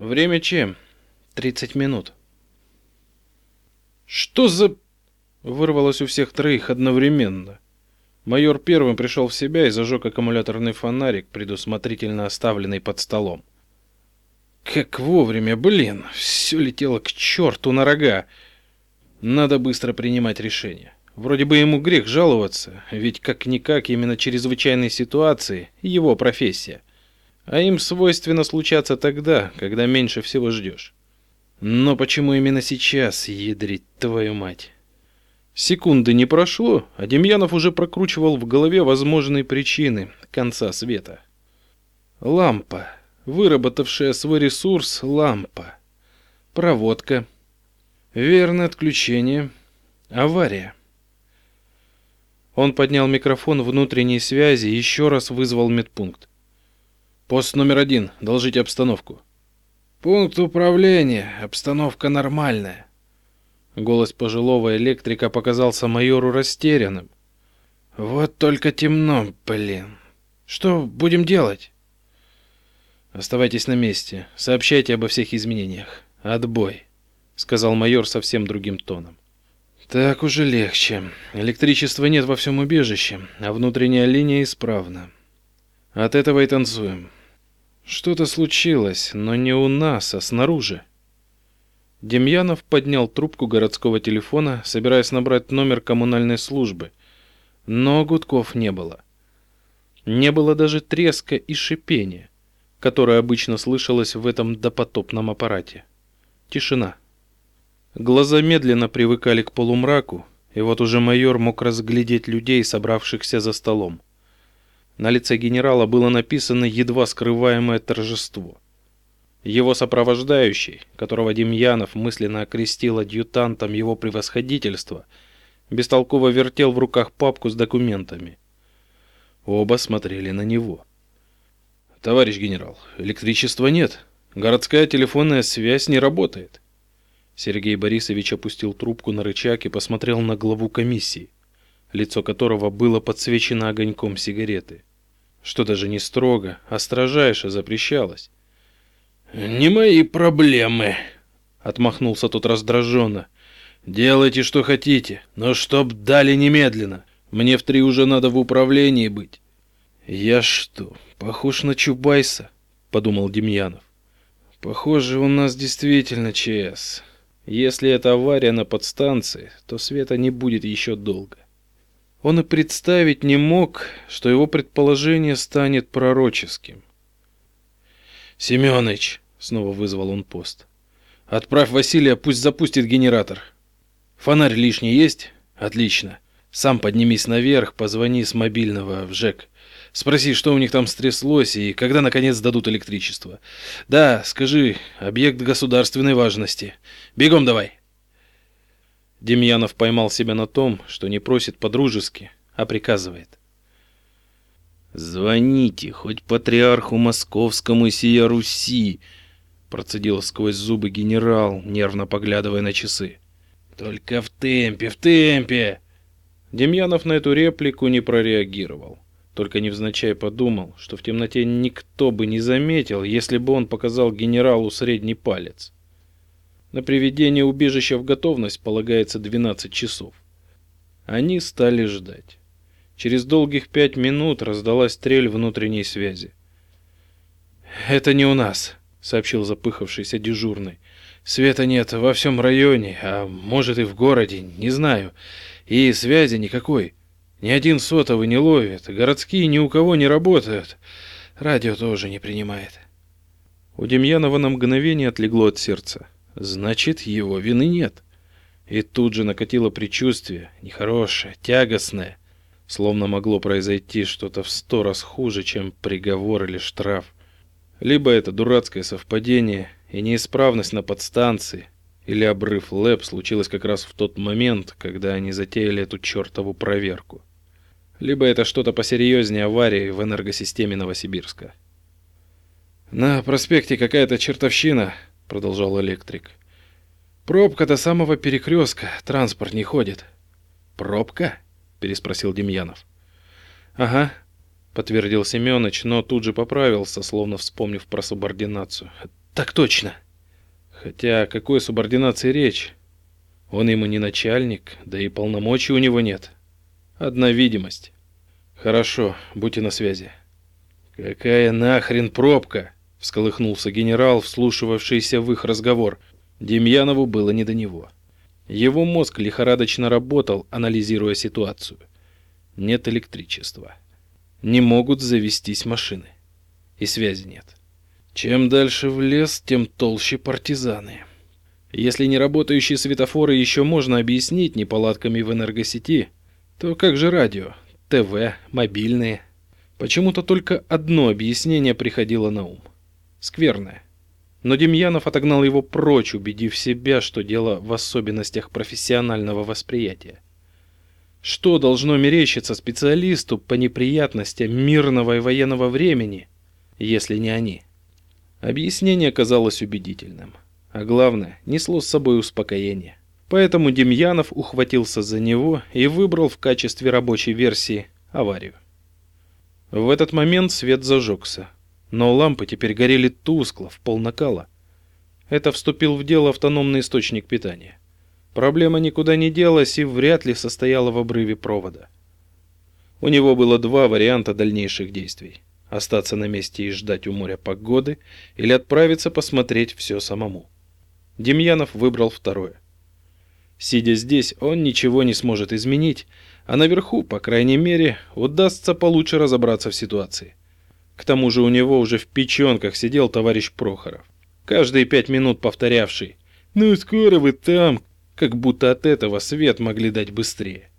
Время чем? 30 минут. Что за... Вырвалось у всех троих одновременно. Майор первым пришел в себя и зажег аккумуляторный фонарик, предусмотрительно оставленный под столом. Как вовремя, блин, все летело к черту на рога. Надо быстро принимать решение. Вроде бы ему грех жаловаться, ведь как-никак именно чрезвычайные ситуации – его профессия. А им свойственно случаться тогда, когда меньше всего ждешь. Но почему именно сейчас, ядрить твою мать? Секунды не прошло, а Демьянов уже прокручивал в голове возможные причины конца света. Лампа, выработавшая свой ресурс лампа. Проводка. Верное отключение. Авария. Он поднял микрофон внутренней связи и еще раз вызвал медпункт. Пост номер один. Доложите обстановку. Пункт управления. Обстановка нормальная. Голос пожилого электрика показался майору растерянным. Вот только темно, блин. Что будем делать? Оставайтесь на месте. Сообщайте обо всех изменениях. Отбой, сказал майор совсем другим тоном. Так уже легче. Электричества нет во всем убежище, а внутренняя линия исправна. От этого и танцуем. Что-то случилось, но не у нас, а снаружи. Демьянов поднял трубку городского телефона, собираясь набрать номер коммунальной службы, но гудков не было. Не было даже треска и шипения, которое обычно слышалось в этом допотопном аппарате. Тишина. Глаза медленно привыкали к полумраку, и вот уже майор мог разглядеть людей, собравшихся за столом. На лице генерала было написано едва скрываемое торжество. Его сопровождающий, которого Демьянов мысленно окрестил адъютантом его превосходительства, бестолково вертел в руках папку с документами. Оба смотрели на него. Товарищ генерал, электричества нет. Городская телефонная связь не работает. Сергей Борисович опустил трубку на рычаг и посмотрел на главу комиссии, лицо которого было подсвечено огоньком сигареты что даже не строго, а строжайше запрещалось. «Не мои проблемы», — отмахнулся тот раздраженно. «Делайте, что хотите, но чтоб дали немедленно. Мне в три уже надо в управлении быть». «Я что, похож на Чубайса?» — подумал Демьянов. «Похоже, у нас действительно ЧС. Если это авария на подстанции, то света не будет еще долго». Он и представить не мог, что его предположение станет пророческим. «Семёныч!» — снова вызвал он пост. «Отправь Василия, пусть запустит генератор. Фонарь лишний есть? Отлично. Сам поднимись наверх, позвони с мобильного в ЖЭК. Спроси, что у них там стряслось и когда наконец дадут электричество. Да, скажи, объект государственной важности. Бегом давай!» Демьянов поймал себя на том, что не просит по-дружески, а приказывает. «Звоните хоть патриарху московскому и сия Руси!» Процедил сквозь зубы генерал, нервно поглядывая на часы. «Только в темпе, в темпе!» Демьянов на эту реплику не прореагировал. Только невзначай подумал, что в темноте никто бы не заметил, если бы он показал генералу средний палец. На приведение убежища в готовность полагается 12 часов. Они стали ждать. Через долгих пять минут раздалась стрель внутренней связи. «Это не у нас», — сообщил запыхавшийся дежурный. «Света нет во всем районе, а может и в городе, не знаю. И связи никакой. Ни один сотовый не ловит, городские ни у кого не работают. Радио тоже не принимает». У Демьянова на мгновение отлегло от сердца. Значит, его вины нет. И тут же накатило предчувствие, нехорошее, тягостное, словно могло произойти что-то в сто раз хуже, чем приговор или штраф. Либо это дурацкое совпадение и неисправность на подстанции, или обрыв ЛЭП случилось как раз в тот момент, когда они затеяли эту чертову проверку. Либо это что-то посерьезнее аварии в энергосистеме Новосибирска. На проспекте какая-то чертовщина, продолжал электрик. Пробка до самого перекрестка, транспорт не ходит. Пробка? переспросил Демьянов. Ага, подтвердил Семёныч, но тут же поправился, словно вспомнив про субординацию. Так точно. Хотя о какой субординации речь? Он ему не начальник, да и полномочий у него нет. Одна видимость. Хорошо, будьте на связи. Какая нахрен пробка? Всколыхнулся генерал, вслушивавшийся в их разговор. Демьянову было не до него. Его мозг лихорадочно работал, анализируя ситуацию. Нет электричества. Не могут завестись машины. И связи нет. Чем дальше в лес, тем толще партизаны. Если не работающие светофоры еще можно объяснить неполадками в энергосети, то как же радио, ТВ, мобильные? Почему-то только одно объяснение приходило на ум. Скверное. Но Демьянов отогнал его прочь, убедив себя, что дело в особенностях профессионального восприятия. Что должно мерещиться специалисту по неприятностям мирного и военного времени, если не они? Объяснение казалось убедительным, а главное, несло с собой успокоение. Поэтому Демьянов ухватился за него и выбрал в качестве рабочей версии аварию. В этот момент свет зажегся, но лампы теперь горели тускло, в пол накала. Это вступил в дело автономный источник питания. Проблема никуда не делась и вряд ли состояла в обрыве провода. У него было два варианта дальнейших действий: остаться на месте и ждать у моря погоды или отправиться посмотреть все самому. Демьянов выбрал второе. Сидя здесь, он ничего не сможет изменить, а наверху, по крайней мере, удастся получше разобраться в ситуации. К тому же у него уже в печенках сидел товарищ Прохоров, каждые пять минут повторявший: "Ну скоро вы там", как будто от этого свет могли дать быстрее.